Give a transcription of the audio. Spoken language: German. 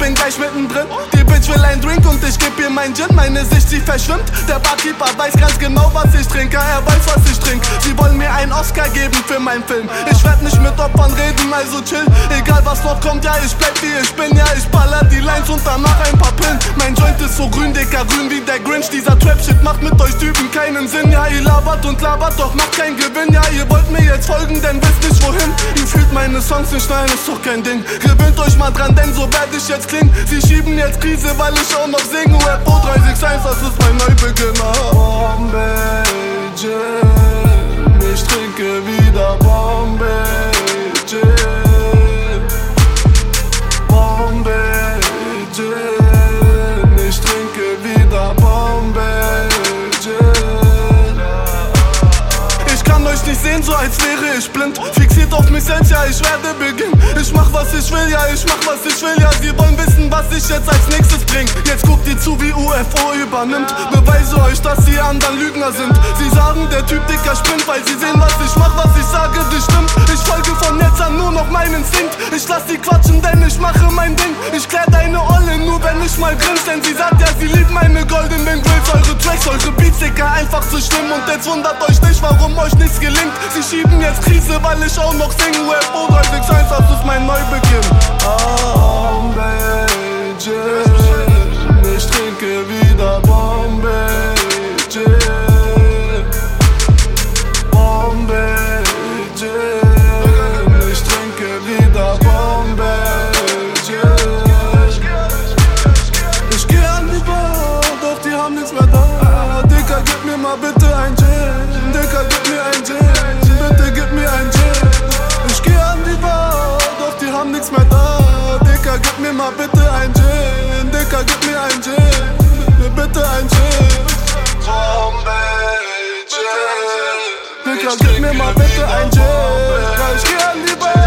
Bin gleich mittendrin. Will ein Drink und ich geb ihr mein Gin. Meine Sicht, sie verschwimmt. Der Barkeeper weiß ganz genau, was ich trinke. Er weiß, was ich trinke. Sie wollen mir einen Oscar geben für meinen Film. Ich werd nicht mit Opfern reden, also chill. Egal was noch kommt, ja, ich bleib wie ich bin. Ja, ich baller die Lines und danach ein paar Pillen. Mein Joint ist so grün, dicker, grün wie der Grinch. Dieser Trap-Shit macht mit euch Typen keinen Sinn. Ja, ihr labert und labert, doch macht keinen Gewinn. Ja, ihr wollt mir jetzt folgen, denn wisst nicht wohin. Ihr fühlt meine Songs nicht, nein, ist doch kein Ding. Gewöhnt euch mal dran, denn so werd ich jetzt klingen. Sie schieben jetzt Krise, weil ich auch noch singe. Rap 361, das ist mein Neubeginn. Bombay, Gin. Ich trinke wieder Bombay, sehen, so als wäre ich blind. Fixiert auf mich selbst, ja, ich werde beginnen. Ich mach was ich will, ja, ich mach was ich will, ja. Sie wollen wissen, was ich jetzt als nächstes bring. Jetzt guckt ihr zu, wie UFO übernimmt. Beweise euch, dass die anderen Lügner sind. Sie sagen, der Typ dicker spinnt, weil sie sehen, was ich mach, was ich sage, das stimmt. Ich folge von jetzt an nur noch meinen Instinkt. Ich lass sie quatschen, denn ich mache mein Ding. Ich klär deine Olle nur, wenn ich mal grinst. Denn sie sagt ja, sie liebt meine goldenen Grills. Eure Tracks, eure Beats, Dicker, einfach zu schlimm. Und jetzt wundert euch nicht, warum euch nichts gelingt. Weil ich auch noch singe. Rap 361, das ist mein. Bitte ein Gin. Dicker, gib mir ein Gin. Bitte ein Gin. Bombay, Gin. Dicker, gib mir mal bitte ein Gin. Ja, ich geh die